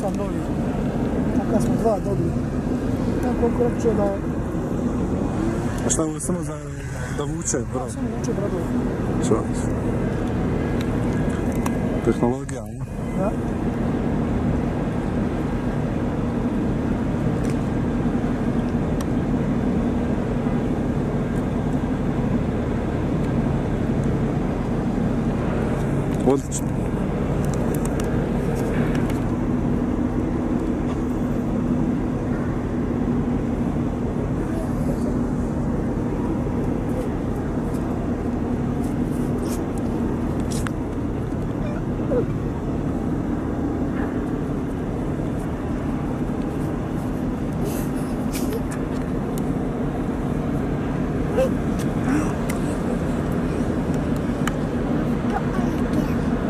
sam novi. Tako smo dva dobili. Tako koliko da A šta ovo samo za da vuče, bro? samo uče bradove. Čo? Tehnologija, ne? Ja. Odlično.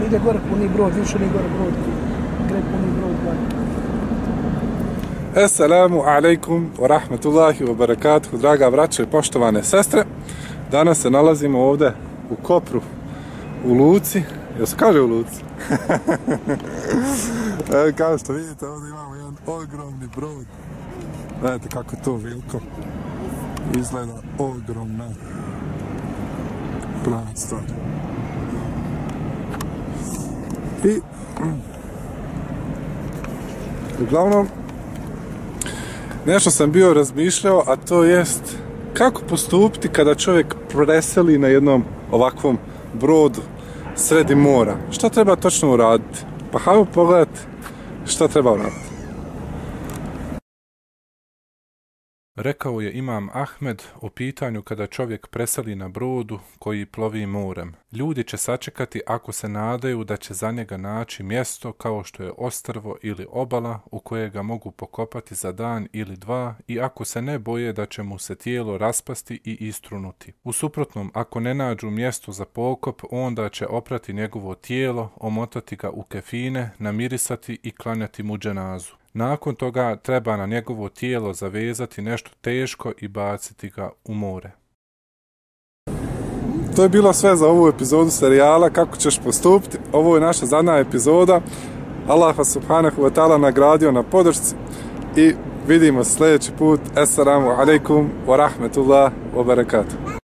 Ide gore puni brod, više ni gore brod. Gre puni brod gore. Assalamu alaikum wa rahmatullahi wa barakatuhu, draga braćo i poštovane sestre. Danas se nalazimo ovde u Kopru, u Luci. Jel se kaže u Luci? Evo kao što vidite, ovdje imamo jedan ogromni brod. Gledajte kako to veliko izgleda ogromna prava stvar. I mm, uglavnom nešto sam bio razmišljao, a to jest kako postupiti kada čovjek preseli na jednom ovakvom brodu sredi mora. Šta treba točno uraditi? Pa hajmo pogledati šta treba uraditi. Rekao je Imam Ahmed o pitanju kada čovjek preseli na brodu koji plovi morem. Ljudi će sačekati ako se nadaju da će za njega naći mjesto kao što je ostrvo ili obala u koje ga mogu pokopati za dan ili dva i ako se ne boje da će mu se tijelo raspasti i istrunuti. U suprotnom, ako ne nađu mjesto za pokop, onda će oprati njegovo tijelo, omotati ga u kefine, namirisati i klanjati mu dženazu. Nakon toga treba na njegovo tijelo zavezati nešto teško i baciti ga u more. To je bilo sve za ovu epizodu serijala Kako ćeš postupiti. Ovo je naša zadnja epizoda. Allah vas subhanahu wa ta'ala nagradio na podršci i vidimo se sljedeći put. Assalamu alaikum wa rahmetullah wa barakatuh.